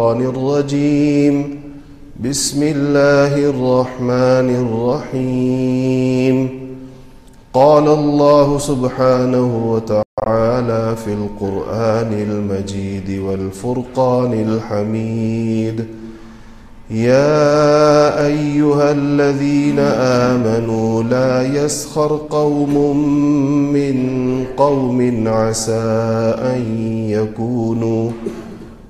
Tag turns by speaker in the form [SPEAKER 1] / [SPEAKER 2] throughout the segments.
[SPEAKER 1] الشيطان الرجيم. بسم الله الرحمن الرحيم. قال الله سبحانه وتعالى في القرآن المجيد والفرقان الحميد. يا أيها الذين آمنوا لا يسخر قوم من قوم عسى أن يكونوا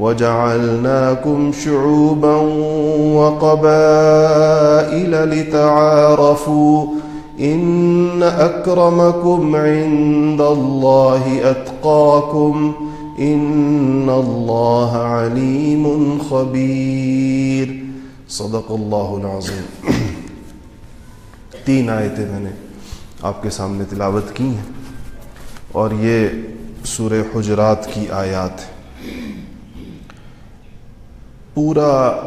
[SPEAKER 1] وجعلناكم شعوبا وقبائل لتعارفوا إن أكرمكم عند الله أتقاكم إن الله عليم خبير. صدق اللہ العظیم. تین آیتیں میں نے آپ کے سامنے تلاوت کی ہیں اور یہ سورہ حجرات کی آیات ہیں۔ پورا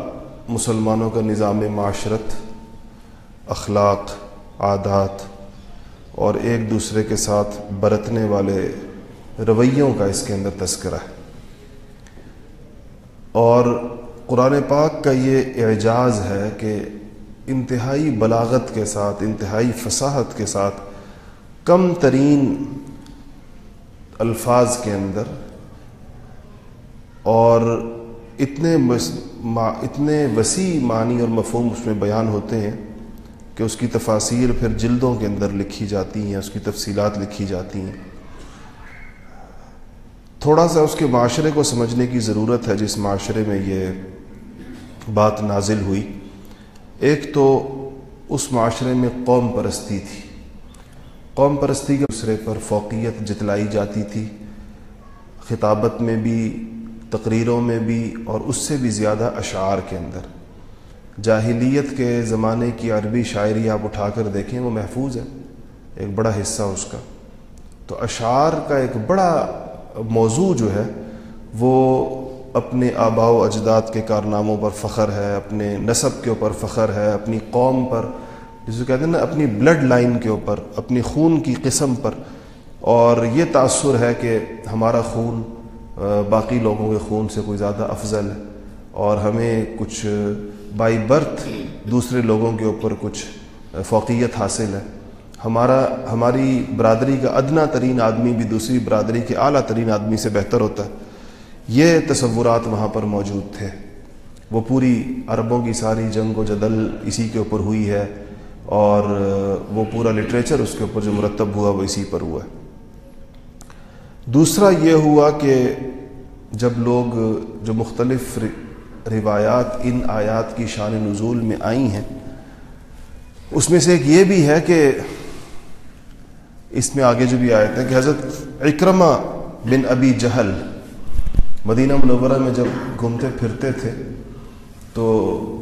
[SPEAKER 1] مسلمانوں کا نظام معاشرت، اخلاق، عادات اور ایک دوسرے کے ساتھ برتنے والے رویوں کا اس کے اندر تذکرہ ہے۔ اور قرآن پاک کا یہ اعجاز ہے کہ انتہائی بلاغت کے ساتھ، انتہائی فصاحت کے ساتھ کم ترین الفاظ کے اندر اور اتنے اتنے وسیع معنی اور مفہوم اس میں بیان ہوتے ہیں کہ اس کی تفاصیر پھر جلدوں کے اندر لکھی جاتی ہیں، اس کی تفصیلات لکھی جاتی ہیں۔ تھوڑا سا اس کے معاشرے کو سمجھنے کی ضرورت ہے، جس معاشرے میں یہ بات نازل ہوئی۔ ایک تو اس معاشرے میں قوم پرستی تھی۔ قوم پرستی کے دوسرے پر فوقیت جتلائی جاتی تھی۔ خطابت میں بھی تقریروں میں بھی اور اس سے بھی زیادہ اشعار کے اندر۔ جاہلیت کے زمانے کی عربی شاعری آپ اٹھا کر دیکھیں، وہ محفوظ ہے، ایک بڑا حصہ اس کا۔ تو اشعار کا ایک بڑا موضوع جو ہے، وہ اپنے آبا و اجداد کے کارناموں پر فخر ہے، اپنے نصب کے اوپر فخر ہے، اپنی قوم پر جسے کہتے ہیں نا، اپنی بلڈ لائن کے اوپر، اپنی خون کی قسم پر۔ اور یہ تأثر ہے کہ ہمارا خون باقی لوگوں کے خون سے کوئی زیادہ افضل ہے اور ہمیں کچھ بائی برتھ دوسرے لوگوں کے اوپر کچھ فوقیت حاصل ہے۔ ہمارا، ہماری برادری کا ادنا ترین آدمی بھی دوسری برادری کے اعلیٰ ترین آدمی سے بہتر ہوتا ہے۔ یہ تصورات وہاں پر موجود تھے۔ وہ پوری عربوں کی ساری جنگ و جدل اسی کے اوپر ہوئی ہے اور وہ پورا لٹریچر اس کے اوپر جو مرتب ہوا وہ اسی پر ہوا ہے۔ دوسرا یہ ہوا کہ جب لوگ جو مختلف روایات ان آیات کی شان نزول میں آئی ہیں، اس میں سے ایک یہ بھی ہے کہ اس میں آگے جو بھی آئے تھے کہ حضرت اکرما بن ابی جہل مدینہ منورہ میں جب گھومتے پھرتے تھے، تو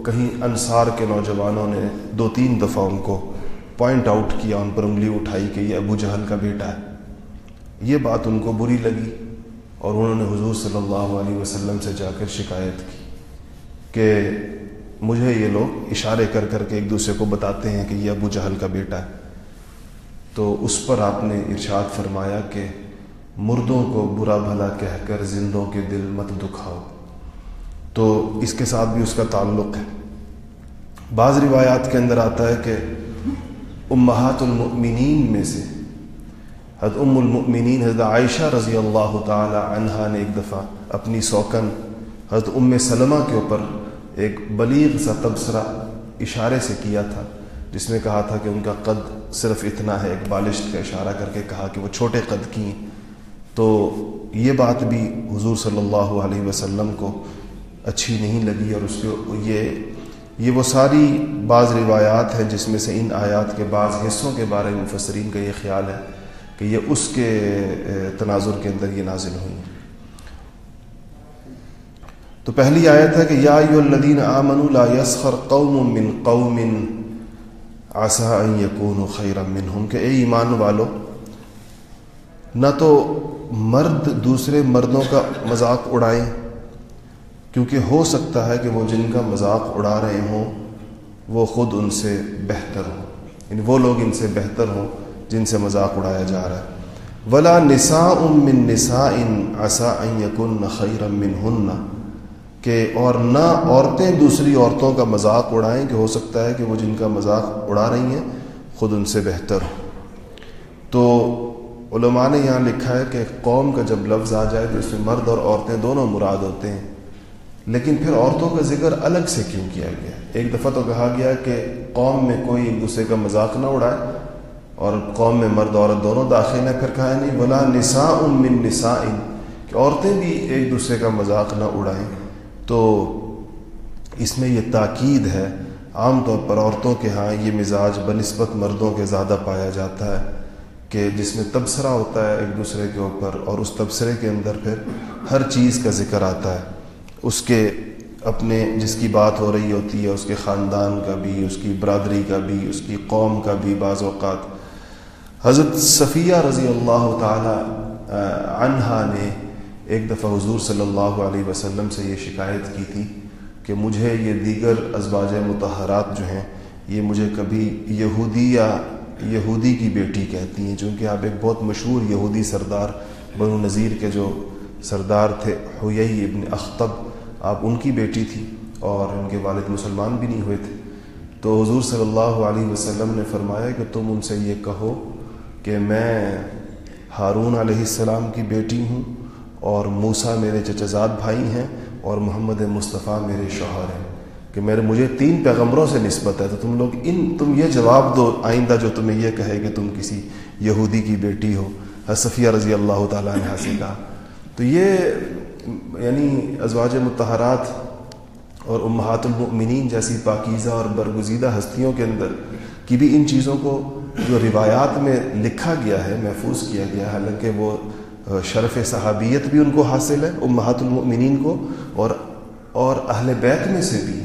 [SPEAKER 1] کہیں انصار کے نوجوانوں نے دو تین دفعہ ان کو پوائنٹ آؤٹ کیا، ان پر انگلی اٹھائی کہ یہ ابو جہل کا بیٹا ہے۔ یہ بات ان کو بری لگی اور انہوں نے حضور صلی اللہ علیہ وسلم سے جا کر شکایت کی کہ مجھے یہ لوگ اشارے کر کر کے ایک دوسرے کو بتاتے ہیں کہ یہ ابو جہل کا بیٹا ہے۔ تو اس پر آپ نے ارشاد فرمایا کہ مردوں کو برا بھلا کہہ کر زندوں کے دل مت دکھاؤ۔ تو اس کے ساتھ بھی اس کا تعلق ہے۔ بعض روایات کے اندر آتا ہے کہ امہات المؤمنین میں سے حد ام المؤمنین، حضرت عائشہ رضی اللہ تعالی عنہا نے ایک دفعہ اپنی سوکن حضرت ام سلمہ کے اوپر ایک بلیغ سا تبصرہ اشارے سے کیا تھا، جس میں کہا تھا کہ ان کا قد صرف اتنا ہے، ایک بالشت کا اشارہ کر کے کہا کہ وہ چھوٹے قد کی تو یہ بات بھی حضور صلی اللہ علیہ وسلم کو اچھی نہیں لگی اور اس کے یہ یہ وہ ساری بعض روایات ہیں جس میں سے ان آیات کے بعض حصوں کے بارے میں مفسرین کا یہ خیال ہے۔ کہ یہ اس کے تناظر کے اندر یہ نازل ہوئی۔ ہیں تو پہلی آیت ہے کہ یا الدین آمن لا یسخر قوم من قوم آسا یقون خیر منہم، کہ اے ایمان والو، نہ تو مرد دوسرے مردوں کا مذاق اڑائیں، کیونکہ ہو سکتا ہے کہ وہ جن کا مذاق اڑا رہے ہوں، وہ خود ان سے بہتر ہوں۔ یعنی وہ لوگ ان سے بہتر ہوں۔ جن سے مذاق اڑایا جا رہا ہے۔ ولا نسا من نسا ان آسا یقن خیر ہن کہ اور نہ عورتیں دوسری عورتوں کا مذاق اڑائیں کہ ہو سکتا ہے کہ وہ جن کا مذاق اڑا رہی ہیں، خود ان سے بہتر ہو تو علماء نے یہاں لکھا ہے کہ قوم کا جب لفظ آ جائے تو اس میں مرد اور عورتیں دونوں مراد ہوتے ہیں۔ لیکن پھر عورتوں کا ذکر الگ سے کیوں کیا گیا؟ ایک دفعہ تو کہا گیا کہ قوم میں کوئی ایک دوسرے کا مذاق نہ اڑائے اور قوم میں مرد عورت دونوں داخل ہیں پھر کہا یعنی نہیں بلا نسا ان من نسا ان کہ عورتیں بھی ایک دوسرے کا مذاق نہ اڑائیں۔ تو اس میں یہ تاکید ہے، عام طور پر عورتوں کے ہاں یہ مزاج بنسبت مردوں کے زیادہ پایا جاتا ہے کہ جس میں تبصرہ ہوتا ہے ایک دوسرے کے اوپر، اور اس تبصرے کے اندر پھر ہر چیز کا ذکر آتا ہے۔ اس کے اپنے جس کی بات ہو رہی ہوتی ہے، اس کے خاندان کا بھی، اس کی برادری کا بھی، اس کی قوم کا بھی بعض اوقات حضرت صفیہ رضی اللہ تعالی عنہا نے ایک دفعہ حضور صلی اللہ علیہ وسلم سے یہ شکایت کی تھی کہ مجھے یہ دیگر ازواج متحرات جو ہیں، یہ مجھے کبھی یہودی یا یہودی کی بیٹی کہتی ہیں، چونکہ آپ ایک بہت مشہور یہودی سردار بنو نذیر کے جو سردار تھے ہوئی ابن اختب آپ ان کی بیٹی تھی اور ان کے والد مسلمان بھی نہیں ہوئے تھے۔ تو حضور صلی اللہ علیہ وسلم نے فرمایا کہ تم ان سے یہ کہو کہ میں ہارون علیہ السلام کی بیٹی ہوں اور موسا میرے چچزاد بھائی ہیں اور محمد مصطفیٰ میرے شوہر ہیں۔ کہ میرے مجھے تین پیغمبروں سے نسبت ہے تو تم لوگ ان تم یہ جواب دو آئندہ جو تمہیں یہ کہے کہ تم کسی یہودی کی بیٹی ہو۔ حصفیہ رضی اللہ تعالیٰ نے حاصل کہا۔ تو یہ یعنی ازواج متحرات اور امہات المؤمنین جیسی پاکیزہ اور برگزیدہ ہستیوں کے اندر کی بھی ان چیزوں کو جو روایات میں لکھا گیا ہے، محفوظ کیا گیا ہے حالانکہ وہ شرف صحابیت بھی ان کو حاصل ہے، امہات المؤمنین کو، اور اور اہل بیت میں سے بھی،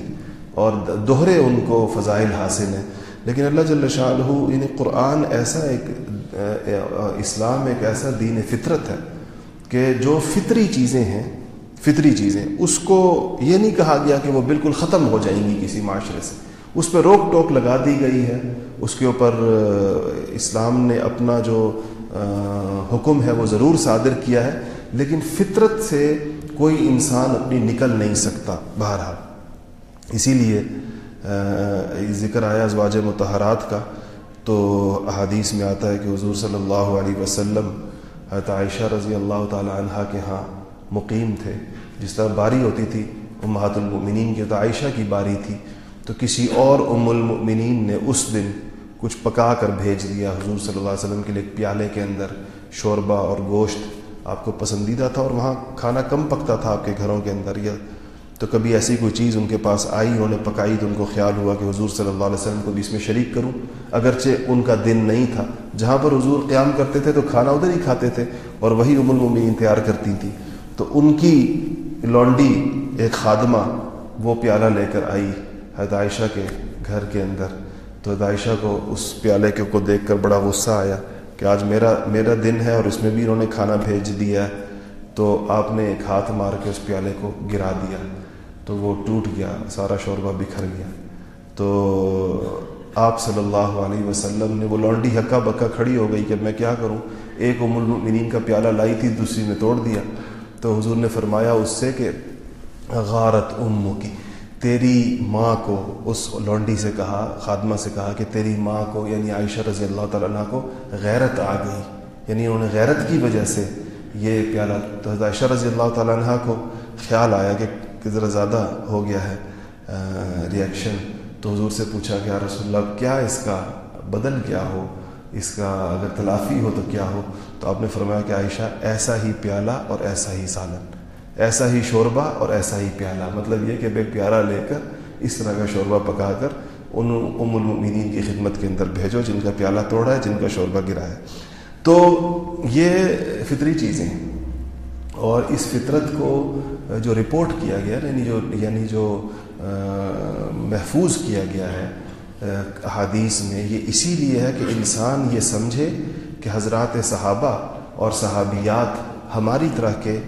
[SPEAKER 1] اور دوہرے ان کو فضائل حاصل ہیں۔ لیکن اللہ جل شاہ یعنی قرآن ایسا ایک اسلام ایک ایسا دین فطرت ہے کہ جو فطری چیزیں ہیں، فطری چیزیں، اس کو یہ نہیں کہا گیا کہ وہ بالکل ختم ہو جائیں گی کسی معاشرے سے۔ اس پہ روک ٹوک لگا دی گئی ہے۔ اس کے اوپر اسلام نے اپنا جو حکم ہے وہ ضرور صادر کیا ہے، لیکن فطرت سے کوئی انسان اپنی نکل نہیں سکتا بہرحال۔ اسی لیے ذکر آیا ازواج متحرات کا، تو احادیث میں آتا ہے کہ حضور صلی اللہ علیہ وسلم، حضرت عائشہ رضی اللہ تعالی عنہ کے ہاں مقیم تھے۔ جس طرح باری ہوتی تھی، امہات المؤمنین کی تو عائشہ کی باری تھی۔ تو کسی اور ام المؤمنین نے اس دن کچھ پکا کر بھیج دیا۔ حضور صلی اللہ علیہ وسلم کے لیے پیالے کے اندر شوربہ اور گوشت آپ کو پسندیدہ تھا اور وہاں کھانا کم پکتا تھا آپ کے گھروں کے اندر۔ یا تو کبھی ایسی کوئی چیز ان کے پاس آئی، انہوں نے پکائی تو ان کو خیال ہوا کہ حضور صلی اللہ علیہ وسلم کو بھی اس میں شریک کروں۔ اگرچہ ان کا دن نہیں تھا، جہاں پر حضور قیام کرتے تھے تو کھانا ادھر ہی کھاتے تھے اور وہی ام المومنین تیار کرتی تھیں تو ان کی لانڈی ایک خادمہ وہ پیالہ لے کر آئی۔ حید عائشہ کے گھر کے اندر۔ تو حید عائشہ کو اس پیالے کے کو دیکھ کر بڑا غصہ آیا کہ آج میرا میرا دن ہے اور اس میں بھی انہوں نے کھانا بھیج دیا ہے۔ تو آپ نے ایک ہاتھ مار کے اس پیالے کو گرا دیا۔ تو وہ ٹوٹ گیا، سارا شوربہ بکھر گیا۔ تو آپ صلی اللہ علیہ وسلم نے وہ لانڈی ہکا بکا کھڑی ہو گئی کہ میں کیا کروں؟ ایک ام المؤمنین کا پیالہ لائی تھی، دوسری نے توڑ دیا۔ تو حضور نے فرمایا اس سے کہ غارت ام کی تیری ماں کو اس لونڈی سے کہا، خادمہ سے کہا کہ تیری ماں کو یعنی عائشہ رضی اللہ تعالیٰ عنہ کو غیرت آ گئی۔ یعنی انہوں نے غیرت کی وجہ سے یہ پیالہ تو عائشہ رضی اللہ تعالیٰ عنہ کو خیال آیا کہ ذرا زیادہ ہو گیا ہے ریئیکشن تو حضور سے پوچھا کہ رسول اللہ کیا اس کا بدل کیا ہو؟ اس کا اگر تلافی ہو تو کیا ہو؟ تو آپ نے فرمایا کہ عائشہ، ایسا ہی پیالہ اور ایسا ہی سالن۔ ایسا ہی شوربہ اور ایسا ہی پیالہ۔ مطلب یہ کہ بے پیالہ لے کر اس طرح کا شوربہ پکا کر ان ام المؤمنین کی خدمت کے اندر بھیجو جن کا پیالہ توڑا ہے، جن کا شوربہ گرا ہے۔ تو یہ فطری چیزیں ہیں۔ اور اس فطرت کو جو رپورٹ کیا گیا یعنی جو یعنی جو محفوظ کیا گیا ہے حادیث میں، یہ اسی لیے ہے کہ انسان یہ سمجھے کہ حضرات صحابہ اور صحابیات ہماری طرح کے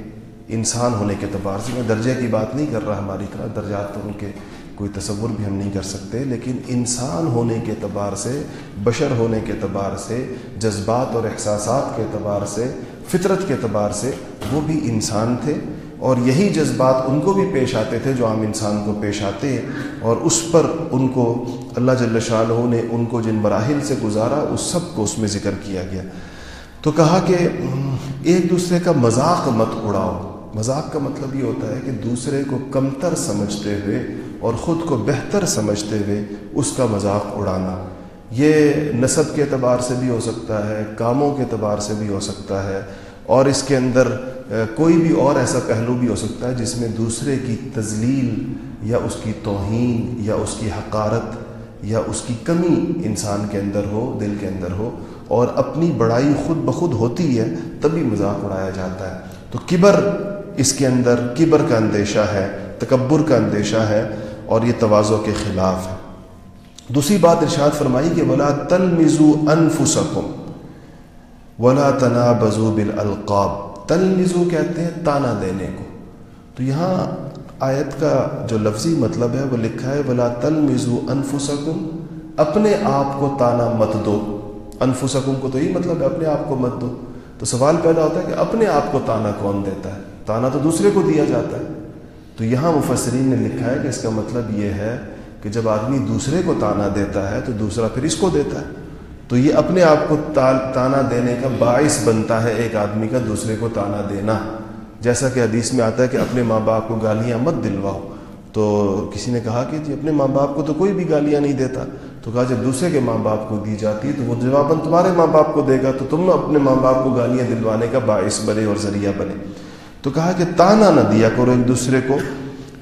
[SPEAKER 1] انسان ہونے کے اعتبار سے میں درجے کی بات نہیں کر رہا ہماری طرح، درجات تو ان کے کوئی تصور بھی ہم نہیں کر سکتے، لیکن انسان ہونے کے اعتبار سے، بشر ہونے کے اعتبار سے، جذبات اور احساسات کے اعتبار سے، فطرت کے اعتبار سے وہ بھی انسان تھے، اور یہی جذبات ان کو بھی پیش آتے تھے جو عام انسان کو پیش آتے اور اس پر ان کو اللہ جل شاہ نے ان کو جن مراحل سے گزارا، اس سب کو اس میں ذکر کیا گیا۔ تو کہا کہ ایک دوسرے کا مذاق مت اڑاؤ۔ مذاق کا مطلب یہ ہوتا ہے کہ دوسرے کو کمتر سمجھتے ہوئے اور خود کو بہتر سمجھتے ہوئے اس کا مذاق اڑانا۔ یہ نصب کے اعتبار سے بھی ہو سکتا ہے، کاموں کے اعتبار سے بھی ہو سکتا ہے، اور اس کے اندر کوئی بھی اور ایسا پہلو بھی ہو سکتا ہے جس میں دوسرے کی تزلیل یا اس کی توہین یا اس کی حقارت یا اس کی کمی انسان کے اندر ہو، دل کے اندر ہو، اور اپنی بڑائی خود بخود ہوتی ہے تبھی مذاق اڑایا جاتا ہے۔ تو کبر اس کے اندر کبر کا اندیشہ ہے، تکبر کا اندیشہ ہے اور یہ توازو کے خلاف ہے۔ دوسری بات ارشاد فرمائی کہ ولا تل مزو انف سکم ولا تنا بزو بال القاب تل مزو کہتے ہیں تانا دینے کو۔ تو یہاں آیت کا جو لفظی مطلب ہے، وہ لکھا ہے ولا تل مزو انف سکم اپنے آپ کو تانا مت دو۔ انفسکم کو تو یہی مطلب ہے، اپنے آپ کو مت دو۔ تو سوال پیدا ہوتا ہے کہ اپنے آپ کو تانا کون دیتا ہے؟ تانا تو دوسرے کو دیا جاتا ہے۔ تو یہاں مفسرین نے لکھا ہے کہ اس کا مطلب یہ ہے کہ جب آدمی دوسرے کو تانا دیتا ہے تو دوسرا پھر اس کو دیتا ہے۔ تو یہ اپنے آپ کو تانا دینے کا باعث بنتا ہے ایک آدمی کا دوسرے کو تانا دینا۔ جیسا کہ حدیث میں آتا ہے کہ اپنے ماں باپ کو گالیاں مت دلواؤ۔ تو کسی نے کہا کہ جی اپنے ماں باپ کو تو کوئی بھی گالیاں نہیں دیتا۔ تو کہا جب دوسرے کے ماں باپ کو دی جاتی ہے تو وہ جواباً تمہارے ماں باپ کو دے گا۔ تو تم اپنے ماں باپ کو گالیاں دلوانے کا باعث بنے اور ذریعہ بنے۔ تو کہا کہ تانا نہ دیا کرو ایک دوسرے کو۔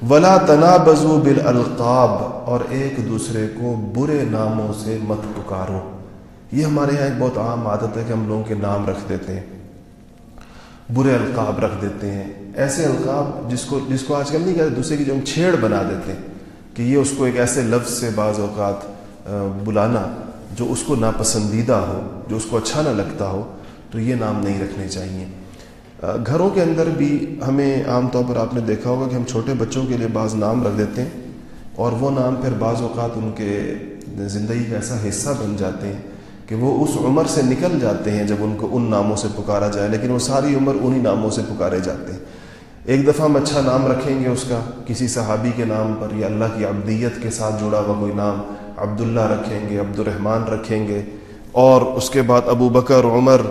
[SPEAKER 1] ولا تنا بزو بال القاب اور ایک دوسرے کو برے ناموں سے مت پکارو۔ یہ ہمارے یہاں ایک بہت عام عادت ہے کہ ہم لوگوں کے نام رکھ دیتے ہیں، برے القاب رکھ دیتے ہیں۔ ایسے القاب جس کو جس کو آج کل نہیں کہتے، دوسرے کی جو ہم چھیڑ بنا دیتے ہیں، کہ یہ اس کو ایک ایسے لفظ سے بعض اوقات بلانا جو اس کو ناپسندیدہ ہو، جو اس کو اچھا نہ لگتا ہو، تو یہ نام نہیں رکھنے چاہیے۔ گھروں کے اندر بھی ہمیں عام طور پر آپ نے دیکھا ہوگا کہ ہم چھوٹے بچوں کے لیے بعض نام رکھ دیتے ہیں اور وہ نام پھر بعض اوقات ان کے زندگی کا ایسا حصہ بن جاتے ہیں کہ وہ اس عمر سے نکل جاتے ہیں جب ان کو ان ناموں سے پکارا جائے، لیکن وہ ساری عمر انہی ناموں سے پکارے جاتے ہیں۔ ایک دفعہ ہم اچھا نام رکھیں گے اس کا، کسی صحابی کے نام پر یا اللہ کی عبدیت کے ساتھ جڑا ہوا کوئی نام، عبداللہ رکھیں گے عبد الرحمن رکھیں گے، اور اس کے بعد ابو بکر، عمر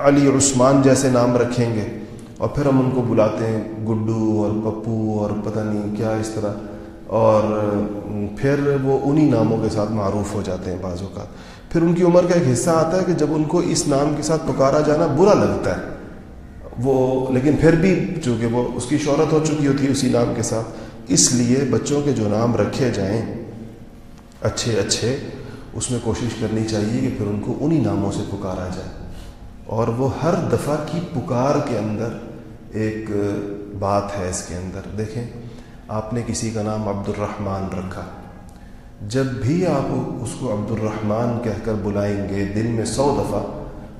[SPEAKER 1] علی عثمان جیسے نام رکھیں گے اور پھر ہم ان کو بلاتے ہیں، گڈو اور پپو اور پتہ نہیں کیا اس طرح۔ اور پھر وہ انہی ناموں کے ساتھ معروف ہو جاتے ہیں بعض اوقات۔ پھر ان کی عمر کا ایک حصہ آتا ہے کہ جب ان کو اس نام کے ساتھ پکارا جانا برا لگتا ہے۔ وہ، لیکن پھر بھی چونکہ وہ اس کی شہرت ہو چکی ہوتی ہے اسی نام کے ساتھ، اس لیے بچوں کے جو نام رکھے جائیں، اچھے اچھے، اس میں کوشش کرنی چاہیے کہ پھر ان کو انہی ناموں سے پکارا جائے۔ اور وہ ہر دفعہ کی پکار کے اندر ایک بات ہے اس کے اندر۔ دیکھیں، آپ نے کسی کا نام عبد الرحمن رکھا۔ جب بھی آپ اس کو عبد الرحمن کہہ کر بلائیں گے، دن میں سو دفعہ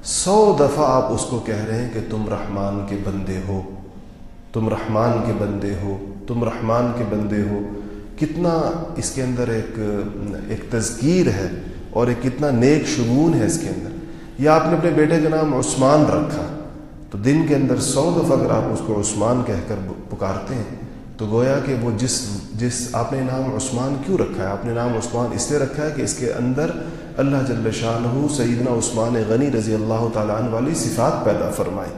[SPEAKER 1] سو دفعہ آپ اس کو کہہ رہے ہیں کہ تم رحمان کے بندے ہو۔ تم رحمان کے بندے ہو۔ تم رحمان کے بندے ہو۔ کتنا اس کے اندر ایک ایک تذکیر ہے اور ایک کتنا نیک شگون ہے اس کے اندر۔ یا آپ نے اپنے بیٹے کا نام عثمان رکھا، تو دن کے اندر سو دفعہ اگر آپ اس کو عثمان کہہ کر پکارتے ہیں، تو گویا کہ وہ جس جس، آپ نے نام عثمان کیوں رکھا ہے؟ آپ نے نام عثمان اس لیے رکھا ہے کہ اس کے اندر اللہ جل شاہ سیدنا عثمان غنی رضی اللہ تعالیٰ عنہ والی صفات پیدا فرمائے۔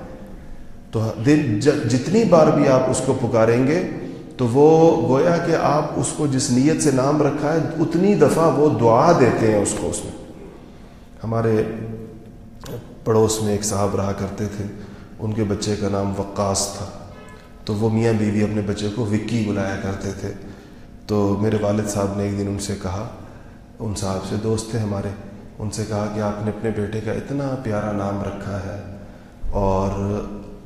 [SPEAKER 1] تو دن جتنی بار بھی آپ اس کو پکاریں گے، تو وہ گویا کہ آپ اس کو جس نیت سے نام رکھا ہے، اتنی دفعہ وہ دعا دیتے ہیں اس کو اس میں۔ ہمارے پڑوس میں ایک صاحب رہا کرتے تھے۔ ان کے بچے کا نام وقاص تھا۔ تو وہ میاں بیوی اپنے بچے کو وکی بلایا کرتے تھے۔ تو میرے والد صاحب نے ایک دن ان سے کہا، ان صاحب سے دوست تھے ہمارے۔ ان سے کہا کہ آپ نے اپنے بیٹے کا اتنا پیارا نام رکھا ہے اور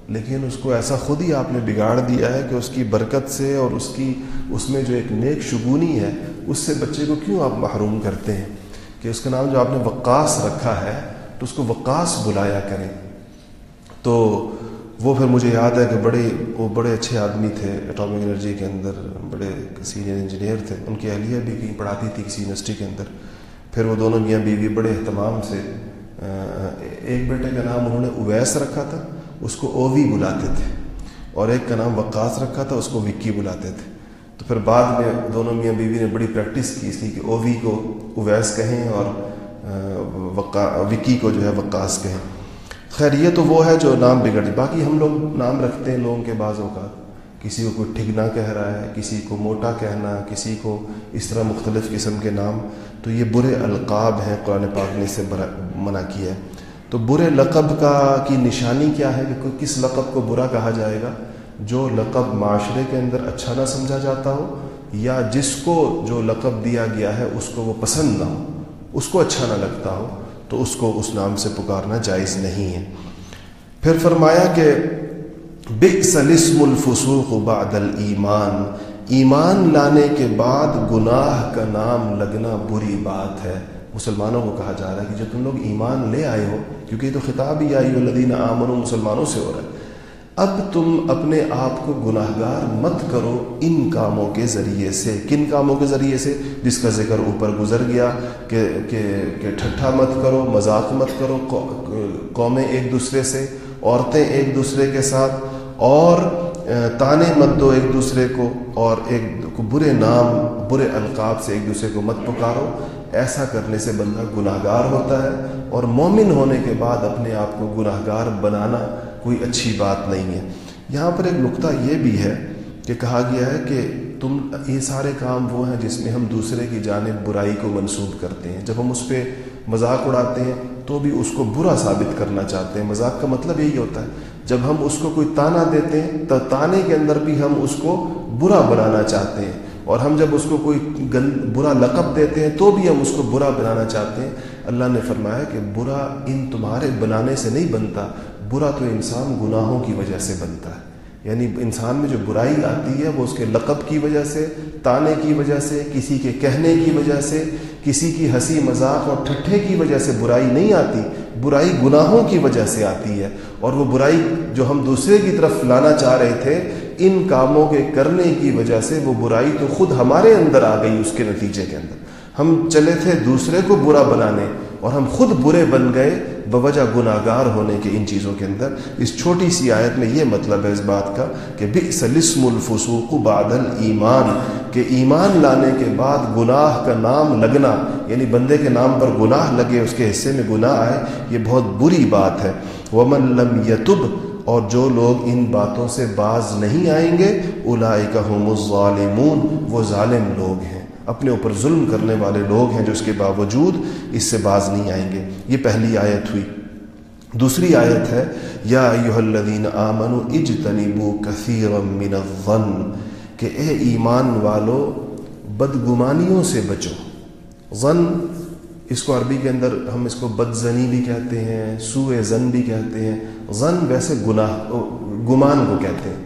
[SPEAKER 1] لیکن اس کو ایسا خود ہی آپ نے بگاڑ دیا ہے کہ اس کی برکت سے اور اس کی، اس میں جو ایک نیک شگونی ہے، اس سے بچے کو کیوں آپ محروم کرتے ہیں؟ کہ اس کا نام جو آپ نے وقاص رکھا ہے تو اس کو وقاص بلایا کریں تو وہ پھر مجھے یاد ہے کہ بڑے، وہ بڑے اچھے آدمی تھے اٹامک انرجی کے اندر، بڑے سینئر انجینئر تھے۔ ان کی اہلیہ بھی کہیں پڑھاتی تھی کسی یونیورسٹی کے اندر۔ پھر وہ دونوں میاں بیوی بڑے اہتمام سے ایک بیٹے کا نام انہوں نے اویس رکھا تھا، اس کو اووی بلاتے تھے۔ اور ایک کا نام وقاص رکھا تھا، اس کو وکی بلاتے تھے۔ تو پھر بعد میں دونوں میاں بیوی نے بڑی پریکٹس کی اس لیے کہ اووی کو اویس کہیں اور وقا وکی کو جو ہے وقاص کہیں۔ خیر، یہ تو وہ ہے جو نام بگڑ باقی ہم لوگ نام رکھتے ہیں لوگوں کے بعضوں کا کسی کو کوئی ٹھگنا کہہ رہا ہے، کسی کو موٹا کہنا، کسی کو اس طرح مختلف قسم کے نام۔ تو یہ برے القاب ہیں، قرآن پاک نے اس سے منع کیا ہے۔ تو برے لقب کا کی نشانی کیا ہے کہ کس لقب کو برا کہا جائے گا؟ جو لقب معاشرے کے اندر اچھا نہ سمجھا جاتا ہو، یا جس کو جو لقب دیا گیا ہے، اس کو وہ پسند نہ ہو۔ اس کو اچھا نہ لگتا ہو، تو اس کو اس نام سے پکارنا جائز نہیں ہے۔ پھر فرمایا کہ بکس الاسم الفسوق بعد الایمان۔ ایمان لانے کے بعد گناہ کا نام لگنا بری بات ہے۔ مسلمانوں کو کہا جا رہا ہے کہ جو تم لوگ ایمان لے آئے ہو، کیونکہ یہ تو خطاب ہی آئی الدین آمن مسلمانوں سے ہو رہا ہے۔ اب تم اپنے آپ کو گناہ گار مت کرو ان کاموں کے ذریعے سے۔ کن کاموں کے ذریعے سے؟ جس کا ذکر اوپر گزر گیا کہ کہ, کہ ٹھٹھا مت کرو مذاق مت کرو قومیں ایک دوسرے سے عورتیں ایک دوسرے کے ساتھ اور تانے مت دو ایک دوسرے کو اور ایک برے نام برے القاب سے ایک دوسرے کو مت پکارو۔ ایسا کرنے سے بندہ گناہ گار ہوتا ہے اور مومن ہونے کے بعد اپنے آپ کو گناہ گار بنانا کوئی اچھی بات نہیں ہے۔ یہاں پر ایک نقطہ یہ بھی ہے کہ کہا گیا ہے کہ تم، یہ سارے کام وہ ہیں جس میں ہم دوسرے کی جانب برائی کو منسوخ کرتے ہیں۔ جب ہم اس پہ مذاق اڑاتے ہیں تو بھی اس کو برا ثابت کرنا چاہتے ہیں۔ مذاق کا مطلب یہی ہوتا ہے، جب ہم اس کو کوئی تانا دیتے ہیں تو تانے کے اندر بھی ہم اس کو برا بنانا چاہتے ہیں۔ اور ہم جب اس کو کوئی برا لقب دیتے ہیں تو بھی ہم اس کو برا بنانا چاہتے ہیں۔ اللہ نے فرمایا کہ برا ان تمہارے بنانے سے نہیں بنتا برا تو انسان گناہوں کی وجہ سے بنتا ہے۔ یعنی انسان میں جو برائی آتی ہے، وہ اس کے لقب کی وجہ سے، تانے کی وجہ سے، کسی کے کہنے کی وجہ سے، کسی کی ہنسی مذاق اور ٹھٹھے کی وجہ سے برائی نہیں آتی۔ برائی گناہوں کی وجہ سے آتی ہے۔ اور وہ برائی جو ہم دوسرے کی طرف لانا چاہ رہے تھے، ان کاموں کے کرنے کی وجہ سے وہ برائی تو خود ہمارے اندر آ گئی اس کے نتیجے کے اندر۔ ہم چلے تھے دوسرے کو برا بنانے۔ اور ہم خود برے بن گئے بوجہ گناہ گار ہونے کے ان چیزوں کے اندر۔ اس چھوٹی سی آیت میں یہ مطلب ہے اس بات کا کہ بسلسم الفسوق بادل ایمان کہ ایمان لانے کے بعد گناہ کا نام لگنا یعنی بندے کے نام پر گناہ لگے، اس کے حصے میں گناہ آئے، یہ بہت بری بات ہے۔ ومن لم یتب اور جو لوگ ان باتوں سے باز نہیں آئیں گے هم الظالمون، وہ ظالم لوگ ہیں۔ اپنے اوپر ظلم کرنے والے لوگ ہیں جو اس کے باوجود اس سے باز نہیں آئیں گے۔ یہ پہلی آیت ہوئی۔ دوسری آیت ہے، یا الذین آمنوا اجتنبوا کثیرا من الظن، کہ اے ایمان والو، بدگمانیوں سے بچو۔ ظن، اس کو عربی کے اندر ہم اس کو بد زنی بھی کہتے ہیں سوئے زن بھی کہتے ہیں۔ زن ویسے گناہ، گمان کو کہتے ہیں۔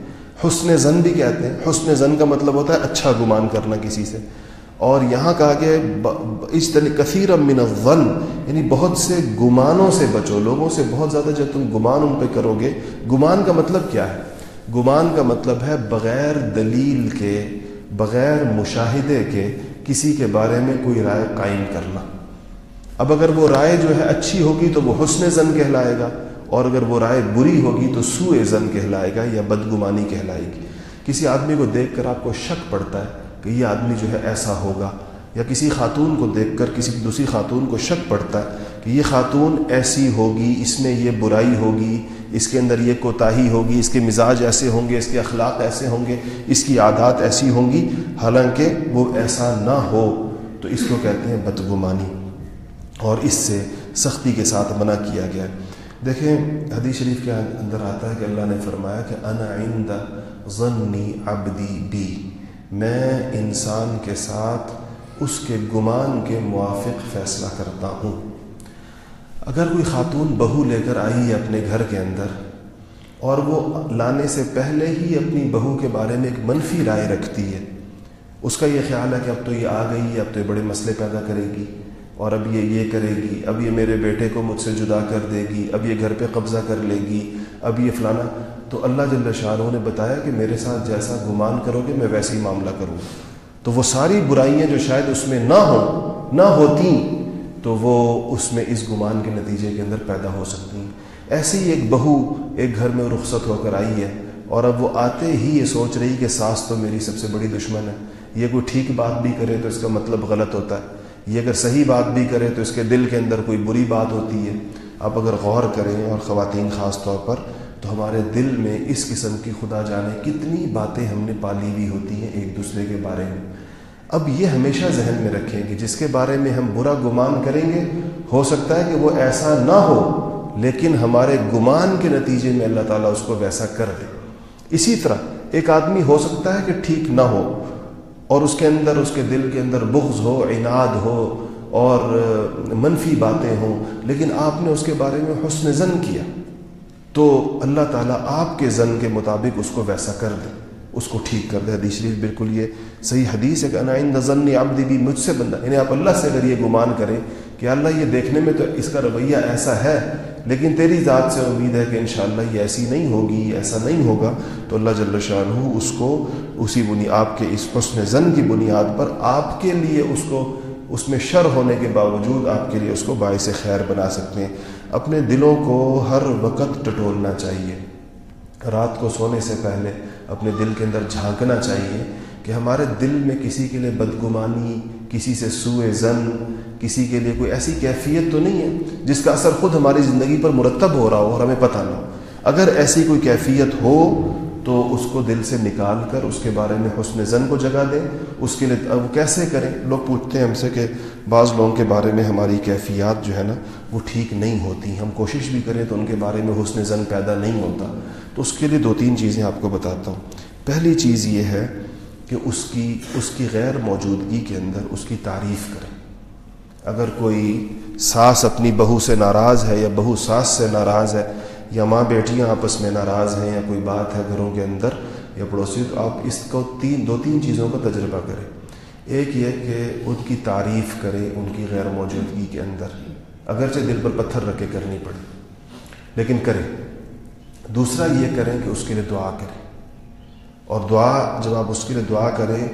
[SPEAKER 1] حسن زن بھی کہتے ہیں۔ حسن زن کا مطلب ہوتا ہے اچھا گمان کرنا کسی سے۔ اور یہاں کہا کہ اس طرح کثیر من الظن یعنی بہت سے گمانوں سے بچو، لوگوں سے بہت زیادہ جب تم گمان ان پہ کرو گے، گمان کا مطلب کیا ہے؟ گمان کا مطلب ہے بغیر دلیل کے، بغیر مشاہدے کے کسی کے بارے میں کوئی رائے قائم کرنا۔ اب اگر وہ رائے جو ہے اچھی ہوگی تو وہ حسن زن کہلائے گا، اور اگر وہ رائے بری ہوگی تو سوئے زن کہلائے گا یا بدگمانی کہلائے گی۔ کسی آدمی کو دیکھ کر آپ کو شک پڑتا ہے کہ یہ آدمی جو ہے ایسا ہوگا یا کسی خاتون کو دیکھ کر کسی دوسری خاتون کو شک پڑتا ہے کہ یہ خاتون ایسی ہوگی، اس میں یہ برائی ہوگی، اس کے اندر یہ کوتاہی ہوگی، اس کے مزاج ایسے ہوں گے، اس کے اخلاق ایسے ہوں گے، اس کی عادات ایسی ہوں گی، حالانکہ وہ ایسا نہ ہو۔ تو اس کو کہتے ہیں بدگمانی۔ اور اس سے سختی کے ساتھ منع کیا گیا۔ دیکھیں، حدیث شریف کے اندر آتا ہے کہ اللہ نے فرمایا کہ انا عند ظنی عبدی بی۔ میں انسان کے ساتھ اس کے گمان کے موافق فیصلہ کرتا ہوں۔ اگر کوئی خاتون بہو لے کر آئی ہے اپنے گھر کے اندر اور وہ لانے سے پہلے ہی اپنی بہو کے بارے میں ایک منفی رائے رکھتی ہے، اس کا یہ خیال ہے کہ اب تو یہ آ گئی ہے، اب تو یہ بڑے مسئلے پیدا کرے گی اور اب یہ یہ کرے گی، اب یہ میرے بیٹے کو مجھ سے جدا کر دے گی، اب یہ گھر پہ قبضہ کر لے گی، اب یہ فلانا تو اللہ جل شاہ نے بتایا کہ میرے ساتھ جیسا گمان کرو گے میں ویسے ہی معاملہ کروں تو وہ ساری برائیاں جو شاید اس میں نہ ہوں، نہ ہوتی، تو وہ اس میں اس گمان کے نتیجے کے اندر پیدا ہو سکتی۔ ہیں ایسی ہی ایک بہو ایک گھر میں رخصت ہو کر آئی ہے، اور اب وہ آتے ہی یہ سوچ رہی کہ ساس تو میری سب سے بڑی دشمن ہے۔ یہ کوئی ٹھیک بات بھی کرے تو اس کا مطلب غلط ہوتا ہے۔ یہ اگر صحیح بات بھی کرے تو اس کے دل کے اندر کوئی بری بات ہوتی ہے۔ آپ اگر غور کریں اور خواتین خاص طور پر تو ہمارے دل میں اس قسم کی خدا جانے کتنی باتیں ہم نے پالی ہوئی ہوتی ہیں ایک دوسرے کے بارے میں۔ اب یہ ہمیشہ ذہن میں رکھیں کہ جس کے بارے میں ہم برا گمان کریں گے، ہو سکتا ہے کہ وہ ایسا نہ ہو، لیکن ہمارے گمان کے نتیجے میں اللہ تعالیٰ اس کو ویسا کر دے۔ اسی طرح ایک آدمی ہو سکتا ہے کہ ٹھیک نہ ہو اور اس کے اندر، اس کے دل کے اندر بغض ہو، عناد ہو اور منفی باتیں ہوں، لیکن آپ نے اس کے بارے میں حسن زن کیا۔ تو اللہ تعالیٰ آپ کے زن کے مطابق اس کو ویسا کر دے، اس کو ٹھیک کر دے۔ حدیث شریف بالکل یہ صحیح حدیث ہے کہ انائند ضنی عبدی بھی مجھ سے بندہ یعنی آپ اللہ سے اگر یہ گمان کریں کہ اللہ یہ دیکھنے میں تو اس کا رویہ ایسا ہے، لیکن تیری ذات سے امید ہے کہ انشاءاللہ یہ ایسی نہیں ہوگی ایسا نہیں ہوگا، تو اللہ جل شاہ اس کو، اسی بنی، آپ کے اس حسن زن کی بنیاد پر آپ کے لیے اس کو، اس میں شر ہونے کے باوجود آپ کے لیے اس کو باعث خیر بنا سکتے ہیں۔ اپنے دلوں کو ہر وقت ٹٹولنا چاہیے۔ رات کو سونے سے پہلے اپنے دل کے اندر جھانکنا چاہیے کہ ہمارے دل میں کسی کے لیے بدگمانی، کسی سے سوئے زن، کسی کے لیے کوئی ایسی کیفیت تو نہیں ہے جس کا اثر خود ہماری زندگی پر مرتب ہو رہا ہو اور ہمیں پتہ نہ ہو۔ اگر ایسی کوئی کیفیت ہو تو اس کو دل سے نکال کر اس کے بارے میں حسن زن کو جگہ دیں۔ اس کے لیے وہ کیسے کریں؟ لوگ پوچھتے ہیں ہم سے کہ بعض لوگوں کے بارے میں ہماری کیفیات جو ہے نا، وہ ٹھیک نہیں ہوتی۔ ہم کوشش بھی کریں تو ان کے بارے میں حسن زن پیدا نہیں ہوتا۔ تو اس کے لیے دو تین چیزیں آپ کو بتاتا ہوں۔ پہلی چیز یہ ہے کہ اس کی اس کی غیر موجودگی کے اندر اس کی تعریف کریں۔ اگر کوئی ساس اپنی بہو سے ناراض ہے یا بہو ساس سے ناراض ہے یا ماں بیٹیاں آپس میں ناراض ہیں یا کوئی بات ہے گھروں کے اندر یا پڑوسی، تو آپ اس کو تین، دو تین چیزوں کا تجربہ کریں۔ ایک یہ کہ ان کی تعریف کریں ان کی غیر موجودگی کے اندر، اگرچہ دل پر پتھر رکھ کے کرنی پڑے، لیکن کریں۔ دوسرا یہ کریں کہ اس کے لیے دعا کریں۔ اور دعا، جب آپ اس کے لیے دعا کریں،